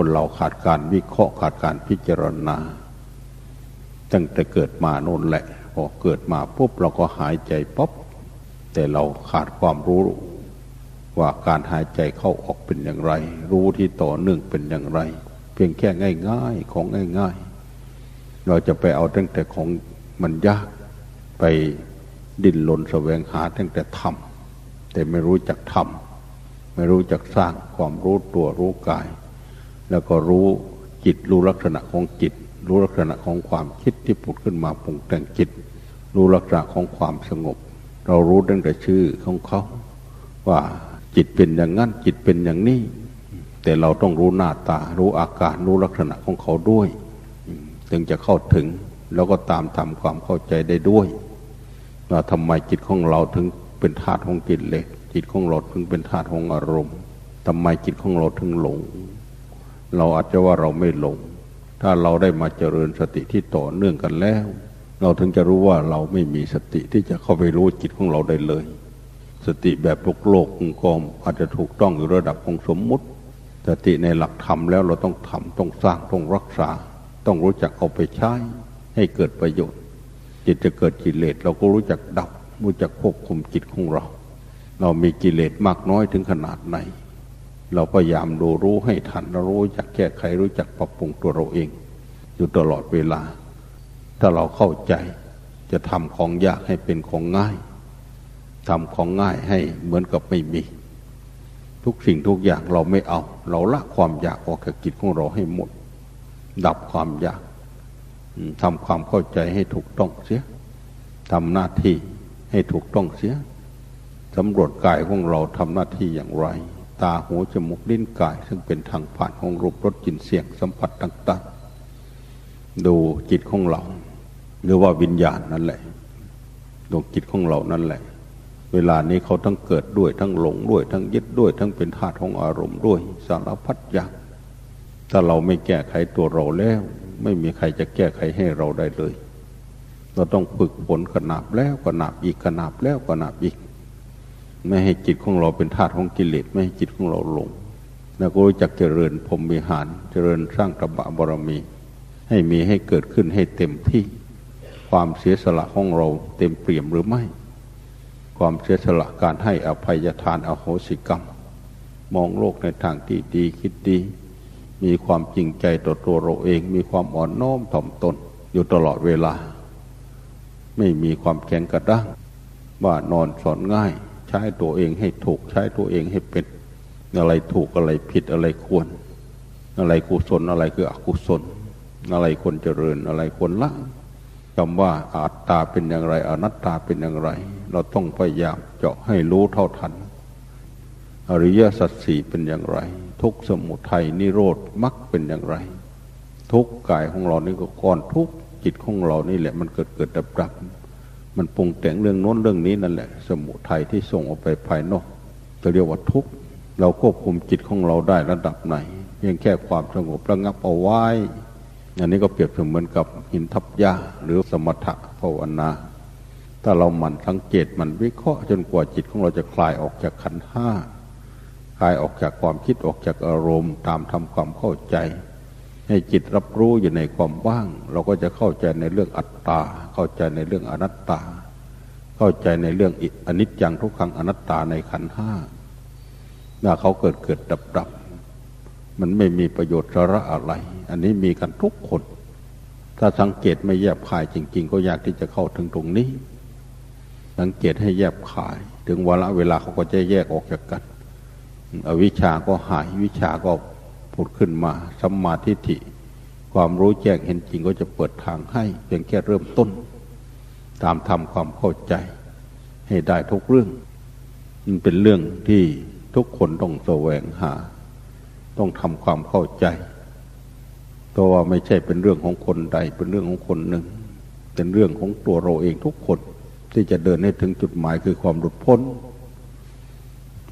คนเราขาดการวิเคราะห์ขาดการพิจารณา ตั้งแต่เกิดมาโน่นแหละ พอเกิดมาปุ๊บเราก็หายใจป๊บแต่เราขาดความรู้ว่าการหายใจเข้าออกเป็นอย่างไร รู้ที่ต่อเนื่องเป็นอย่างไร เพียงแค่ง่ายๆของง่าย ๆ เราจะไปเอาตั้งแต่ของมันยากไปดิ้นรนแสวงหาตั้งแต่ทำแต่ไม่รู้จักทำไม่รู้จักสร้างความรู้ตัวรู้กาย แล้วก็รู้จิตรู้ลักษณะของจิต รู้ลักษณะของความคิดที่ผุดขึ้นมาปรุงแต่งจิต รู้ลักษณะของความสงบ เรารู้ตั้งแต่ชื่อของเขาว่าจิตเป็นอย่างนั้นจิตเป็นอย่างนี้ แต่เราต้องรู้หน้าตา รู้อาการรู้ลักษณะของเขาด้วยถึงจะเข้าถึงแล้วก็ตามทำความเข้าใจได้ด้วยว่าทำไมจิตของเราถึงเป็นธาตุของกิเลสจิตของเราถึงเป็นธาตุของอารมณ์ทำไมจิตของเราถึงหลง เราอาจจะว่าเราไม่หลง ถ้าเราได้มาเจริญสติที่ต่อเนื่องกันแล้ว เราถึงจะรู้ว่าเราไม่มีสติที่จะเข้าไปรู้จิตของเราได้เลย สติแบบโลกโลกกลมอาจจะถูกต้องอยู่ระดับของสมมุติ สติในหลักธรรมแล้วเราต้องทำต้องสร้างต้องรักษา ต้องรู้จักเอาไปใช้ให้เกิดประโยชน์ จิตจะเกิดกิเลสเราก็รู้จักดับรู้จักควบคุมจิตของเรา เรามีกิเลสมากน้อยถึงขนาดไหน เราพยายามดูรู้ให้ทันรารู้จักแก้ไขรู้จักปรับปรุงตัวเราเอง อยู่ตลอดเวลา ถ้าเราเข้าใจจะทำของยากให้เป็นของง่ายทำของง่ายให้เหมือนกับไม่มี ทุกสิ่งทุกอย่างเราไม่เอา เราละความอยากออกจากจิตของเราให้หมด ดับความอยากทำความเข้าใจให้ถูกต้องเสียทำหน้าที่ให้ถูกต้องเสียสำรวจกายของเราทำหน้าที่อย่างไร ตาหูจมูกลิ้นกาย ซึ่งเป็นทางผ่านของรูปรสกลิ่นเสียงสัมผัสต่าง ๆ ดูจิตของเรา หรือว่าวิญญาณนั่นแหละดวงจิตของเรานั่นแหละ เวลานี้เขาทั้งเกิดด้วยทั้งหลงด้วย ทั้งยึดด้วย ทั้งเป็นธาตุของอารมณ์ด้วยสารพัดอย่างถ้าเราไม่แก้ไขตัวเราแล้ว ไม่มีใครจะแก้ไขให้เราได้เลย เราต้องฝึกฝนขนาบแล้วขนาบอีกขนาบแล้วขนาบอีก ไม่ให้จิตของเราเป็นธาตุของกิเลสไม่ให้จิตของเราหลงแล้วก็รู้จักเจริญพรมวิหาร เจริญสร้างตบะบารมี ให้มีให้เกิดขึ้นให้เต็มที่ความเสียสละของเราเต็มเปี่ยมหรือไม่ ความเสียสละการให้อภัยทานอโหสิกรรม มองโลกในทางที่ดีคิดดี มีความจริงใจต่อตัวเราเอง มีความอ่อนน้อมถ่อมตนอยู่ตลอดเวลา ไม่มีความแข็งกระด้างว่านอนสอนง่าย ใช้ตัวเองให้ถูก ใช้ตัวเองให้เป็นอะไรถูกอะไรผิดอะไรควร อะไรกุศลอะไรคืออกุศล อะไรควรเจริญอะไรควรละคำว่าอาตตาเป็นอย่างไร อนัตตาเป็นอย่างไร เราต้องพยายามเจาะให้รู้เท่าทัน อริยสัจสี่เป็นอย่างไร ทุกสมุทัยนิโรธมักเป็นอย่างไร ทุกกายของเรานี่ก็ก้อนทุกจิตของเรานี่แหละมันเกิดเกิดดับดับ มันปรุงแต่งเรื่องโน้นเรื่องนี้นั่นแหละ สมุทัยที่ส่งออกไปภายนอกจะเรียกว่าทุกข์เราควบคุมจิตของเราได้ระดับไหนเพียงแค่ความสงบระงับเอาไว้อันนี้ก็เปรียบเสมือนกับหินทับยาหรือสมถะภาวนา ถ้าเราหมั่นสังเกตมันวิเคราะห์จนกว่าจิตของเราจะคลายออกจากขันห้ากายออกจากความคิดออกจากอารมณ์ ตามทำความเข้าใจ ให้จิตรับรู้อยู่ในความว่าง เราก็จะเข้าใจในเรื่องอัตตา เข้าใจในเรื่องอนัตตา เข้าใจในเรื่องอนิจจังทุกขังอนัตตาในขันห้าถ้าเขาเกิดเกิดดับดับมันไม่มีประโยชน์สาระอะไร อันนี้มีกันทุกคน ถ้าสังเกตไม่แยบคายจริง ๆ ก็ยากที่จะเข้าถึงตรงนี้ สังเกตให้แยบคาย ถึงเวลาเวลาเขาก็จะแยกออกจากกัน อวิชาก็หายวิชาก็ ผุดขึ้นมาสัมมาทิฏฐิ ความรู้แจ้งเห็นจริงก็จะเปิดทางให้เพียงแค่เริ่มต้น ตามทำความเข้าใจ ให้ได้ทุกเรื่องมันเป็นเรื่องที่ทุกคนต้องแสวงหา ต้องทำความเข้าใจตัวว่าไม่ใช่เป็นเรื่องของคนใด เป็นเรื่องของคนหนึ่ง เป็นเรื่องของตัวเราเองทุกคน ที่จะเดินให้ถึงจุดหมายคือความหลุดพ้น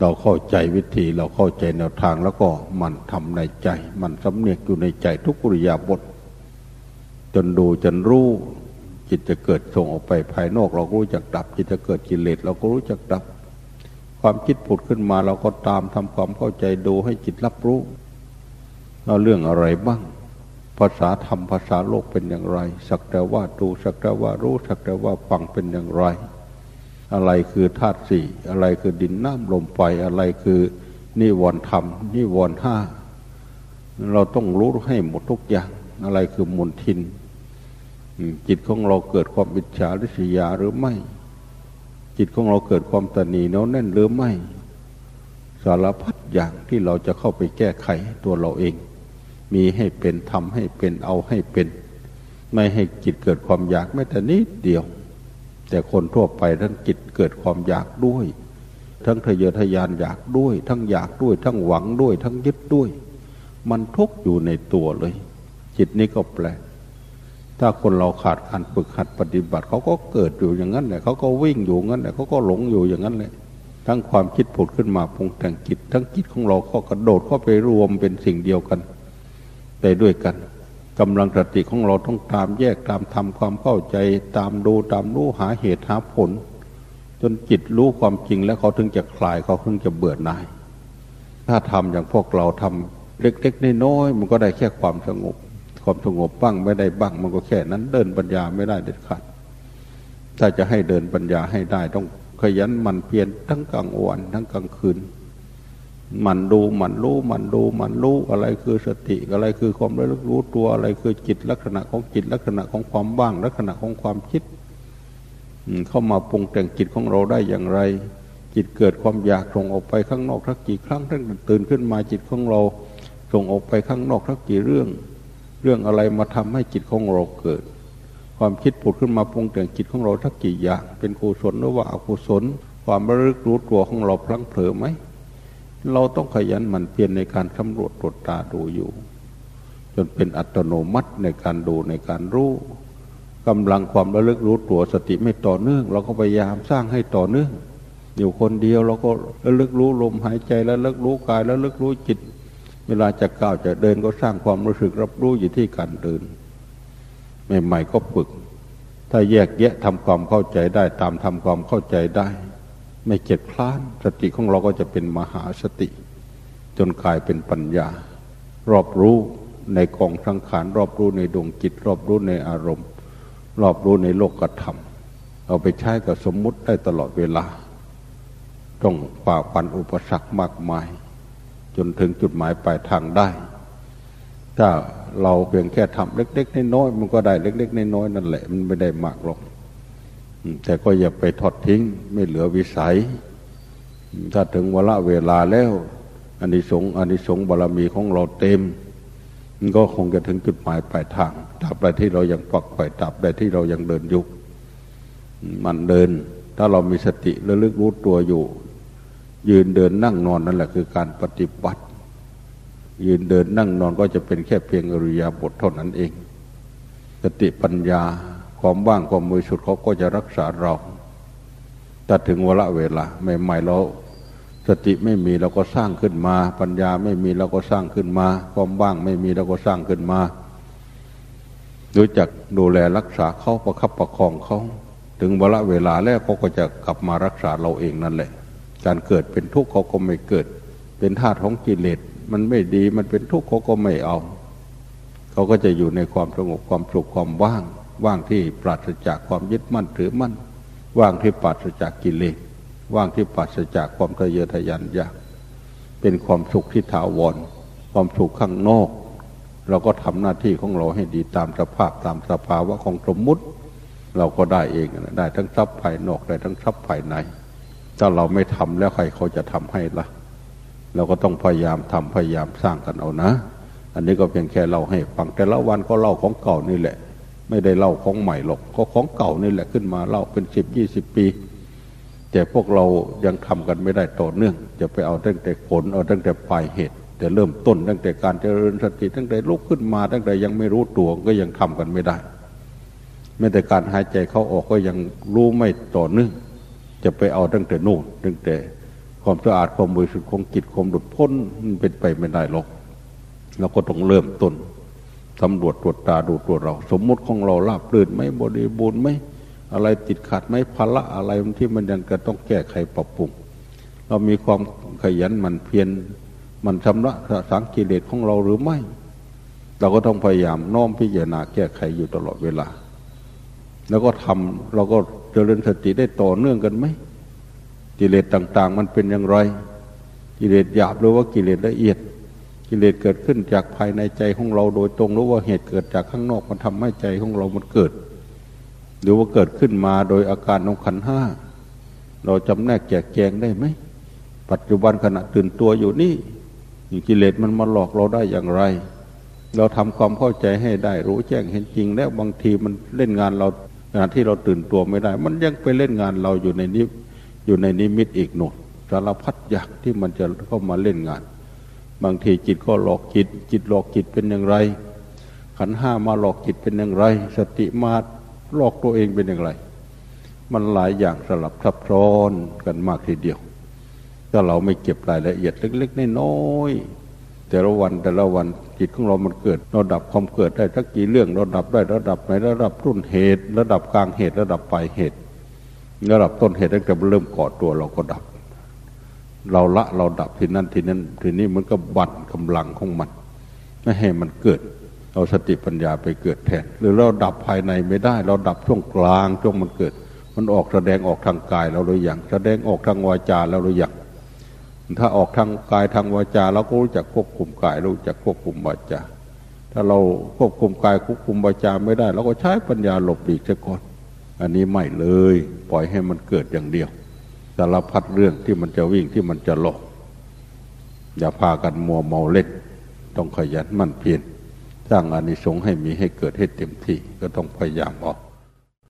เราเข้าใจวิธีเราเข้าใจแนวทางแล้วก็มันทำในใจ มันสำเนียกอยู่ในใจทุกกุริยาบท จนดูจนรู้จิตจะเกิดส่งออกไปภายนอกเราก็รู้จักดับ จิตจะเกิดกิเลสเราก็รู้จักดับ ความคิดผุดขึ้นมาเราก็ตามทำความเข้าใจดูให้จิตรับรู้เราเรื่องอะไรบ้าง ภาษาธรรมภาษาโลกเป็นอย่างไร สักแต่ว่าดูสักแต่ว่ารู้สักแต่ว่าฟังเป็นอย่างไร อะไรคือธาตุสี่อะไรคือดินน้ำลมไฟอะไรคือนิวรณ์ธรรมนิวรณ์ห้าเราต้องรู้ให้หมดทุกอย่างอะไรคือมนทิน จิตของเราเกิดความอิจฉาริษยาหรือไม่ จิตของเราเกิดความตนีเนาแน่นหรือไม่ สารพัดอย่างที่เราจะเข้าไปแก้ไขตัวเราเอง มีให้เป็นทำให้เป็นเอาให้เป็น ไม่ให้จิตเกิดความอยากแม้แต่นิดเดียว แต่คนทั่วไปทั้งจิตเกิดความอยากด้วย ทั้งทะเยอทะยานอยากด้วย ทั้งอยากด้วย ทั้งหวังด้วย ทั้งยึดด้วย มันทุกอยู่ในตัวเลย จิตนี้ก็แปลกถ้าคนเราขาดการฝึกหัดปฏิบัติเขาก็เกิดอยู่อย่างนั้นแหละเขาก็วิ่งอยู่งั้นแหละเขาก็หลงอยู่อย่างนั้นแหละทั้งความคิดผุดขึ้นมาปรุงแต่งจิต ทั้งจิตของเราก็กระโดดเข้าไปรวมเป็นสิ่งเดียวกันไปด้วยกัน กำลังสติของเราต้องตามแยกตามทำความเข้าใจ ตามดูตามรู้หาเหตุหาผล จนจิตรู้ความจริงแล้วเขาถึงจะคลายเขาถึงจะเบื่อหน่าย ถ้าทำอย่างพวกเราทำเล็กๆน้อยๆมันก็ได้แค่ความสงบ ความสงบบ้างไม่ได้บ้างมันก็แค่นั้นเดินปัญญาไม่ได้เด็ดขาดถ้าจะให้เดินปัญญาให้ได้ต้องขยันมันเพียรทั้งกลางวันทั้งกลางคืน มันดูมันรู้มันดูมันรู้อะไรคือสติอะไรคือความระลึกรู้ตัวอะไรคือจิตลักษณะของจิตลักษณะของความว่างลักษณะของความคิดเข้ามาปรุงแต่งจิตของเราได้อย่างไร จิตเกิดความอยากส่งออกไปข้างนอกทักกี่ครั้งทั้งตื่นขึ้นมาจิตของเราส่งออกไปข้างนอกทักกี่เรื่อง เรื่องอะไรมาทำให้จิตของเราเกิด ความคิดผุดขึ้นมาปรุงแต่งจิตของเราทักกี่อย่าง เป็นกุศลหรือว่าอกุศล ความระลึกรู้ตัวของเราพลั้งเผลอไหม เราต้องขยันหมั่นเพียรในการสำรวจตรวจตาดูอยู่ จนเป็นอัตโนมัติในการดูในการรู้กำลังความระลึกรู้ตัวสติไม่ต่อเนื่อง เราก็พยายามสร้างให้ต่อเนื่อง อยู่คนเดียวเราก็ระลึกรู้ลมหายใจแล้วระลึกรู้กายแล้วระลึกรู้จิต เวลาจะก้าวจะเดินก็สร้างความรู้สึกรับรู้อยู่ที่การเดินใหม่ๆก็ฝึก ถ้าแยกแยะทำความเข้าใจได้ตามทำความเข้าใจได้ ไม่เจ็ดคลาน สติของเราก็จะเป็นมหาสติ จนกลายเป็นปัญญา รอบรู้ในกองสังขารรอบรู้ในดวงจิต รอบรู้ในอารมณ์ รอบรู้ในโลกธรรม เอาไปใช้กับสมมุติได้ตลอดเวลา ต้องฝ่าฟันอุปสรรคมากมาย จนถึงจุดหมายปลายทางได้ ถ้าเราเพียงแค่ทำเล็ก ๆ น้อยๆมันก็ได้เล็ก ๆ น้อยๆนั่นแหละมันไม่ได้มากหรอก แต่ก็อย่าไปทอดทิ้ง ไม่เหลือวิสัย ถ้าถึงเวลาเวลาแล้วอันนี้สงอันนี้สงบารมีของเราเต็มมันก็คงจะถึงจุดหมายปลายทางตราบใดที่เรายังปักไฝ่ตราบใดที่เรายังเดินยุกมันเดิน ถ้าเรามีสติระลึกรู้ตัวอยู่ ยืนเดินนั่งนอนนั่นแหละคือการปฏิบัติ ยืนเดินนั่งนอนก็จะเป็นแค่เพียงอริยาบทเท่านั้นเอง สติปัญญา ความว่างความมือสุดเขาก็จะรักษาเราแต่ถึงเวลาเวลาใหม่ๆเราสติไม่มีเราก็สร้างขึ้นมา ปัญญาไม่มีเราก็สร้างขึ้นมา ความว่างไม่มีเราก็สร้างขึ้นมารู้จักดูแลรักษาเขาประคับประคองเขาถึงเวลาเวลาแล้วเขาก็จะกลับมารักษาเราเองนั่นแหละ การเกิดเป็นทุกข์เขาก็ไม่เกิด เป็นธาตุของกิเลสมันไม่ดีมันเป็นทุกข์เขาก็ไม่เอา เขาก็จะอยู่ในความสงบความสุขความว่าง ว่างที่ปราศจากความยึดมั่นถือมั่น ว่างที่ปราศจากกิเลสว่างที่ปราศจากความทะเยอทะยานอยากเป็นความสุขที่ถาวร ความสุขข้างนอก เราก็ทำหน้าที่ของเราให้ดีตามสภาพตามสภาวะของสมมุติ เราก็ได้เองได้ทั้งทรัพย์ภายนอกได้ทั้งทรัพย์ภายในถ้าเราไม่ทำแล้วใครเขาจะทำให้ละ่ะ เราก็ต้องพยายามทำพยายามสร้างกันเอานะ อันนี้ก็เพียงแค่เล่าให้ฟังแต่ละวันก็เล่าของเก่านี่แหละ ไม่ได้เล่าของใหม่หรอกก็ของเก่านี่แหละขึ้นมาเล่าเป็นสิบยี่สิบปี แต่พวกเรายังทำกันไม่ได้ต่อเนื่อง จะไปเอาตั้งแต่ผลเอาตั้งแต่ปลายเหตุ แต่เริ่มต้นตั้งแต่การเจริญสติตั้งแต่ลุกขึ้นมา ตั้งแต่ยังไม่รู้ตัวก็ยังทำกันไม่ได้แม้แต่การหายใจเข้าออกก็ยังรู้ไม่ต่อเนื่อง จะไปเอาตั้งแต่นู่นตั้งแต่ความสะอาดความบริสุทธิ์ของจิตความหลุดพ้นมันเป็นไปไม่ได้หรอกเราก็ต้องเริ่มต้น ตำรวจตรวจตาดูตัวเรา สมมุติของเราลาบลื่นไหมบริบูรณ์ไหมอะไรติดขัดไหมภาระอะไรที่มันยังจะต้องแก้ไขปรับปรุง เรามีความขยันมันเพียรมันชำระสังกิเลสของเราหรือไม่ เราก็ต้องพยายามน้อมพิจารณาแก้ไขอยู่ตลอดเวลา แล้วก็ทำเราก็เจริญสติได้ต่อเนื่องกันไหมกิเลสต่าง ๆ มันเป็นอย่างไร กิเลสหยาบหรือว่ากิเลสละเอียด กิเลสเกิดขึ้นจากภายในใจของเราโดยตรงรือว่าเหตุเกิดจากข้างนอกมันทำให้ใจของเรามันเกิด หรือว่าเกิดขึ้นมาโดยอาการของขันห้าเราจำแนกแจกแจงได้ไหมปัจจุบันขณะตื่นตัวอยู่นี่กิเลสมันมาหลอกเราได้อย่างไร เราทำความเข้าใจให้ได้ รู้แจ้งเห็นจริง แล้วบางทีมันเล่นงานเราขณะที่เราตื่นตัวไม่ได้ มันยังไปเล่นงานเราอยู่ในนี้อยู่ในนิมิตอีกหนดสารพัดอยากที่มันจะเข้ามาเล่นงาน บางทีจิตก็หลอกจิต จิตหลอกจิตเป็นอย่างไร ขันห้ามาหลอกจิตเป็นอย่างไร สติมาหลอกตัวเองเป็นอย่างไร มันหลายอย่างสลับซับซ้อนกันมากทีเดียว ถ้าเราไม่เก็บรายละเอียดเล็กๆน้อยๆแต่ละวันแต่ละวันจิตของเรามันเกิดเราดับความเกิดได้ทักกี่เรื่องเราดับได้ระดับไหนระดับรุ่นเหตุ ระดับกลางเหตุระดับปลายเหตุ ระดับต้นเหตุตั้งแต่เริ่มก่อตัวเราก็ดับ เราละเราดับทีนั้นทีนั้นทีนี้มันก็บั่นกำลังของมัน ไม่ให้มันเกิด เอาสติปัญญาไปเกิดแทน หรือเราดับภายในไม่ได้ เราดับช่วงกลางช่วงมันเกิด มันออกแสดงออกทางกายเราหรือยังแสดงออกทางวาจาเราหรือยังถ้าออกทางกายทางวาจาเราก็รู้จักควบคุมกายรู้จักควบคุมวาจาถ้าเราควบคุมกายควบคุมวาจาไม่ได้เราก็ใช้ปัญญาหลบหลีกเสียก่อนอันนี้ไม่เลย ปล่อยให้มันเกิดอย่างเดียว สารพัดเรื่องที่มันจะวิ่งที่มันจะหลอกอย่าพากันมัวเมาเล่น ต้องขยันมั่นเพียรสร้างอานิสงส์ให้มีให้เกิดให้เต็มที่ก็ต้องพยายามออก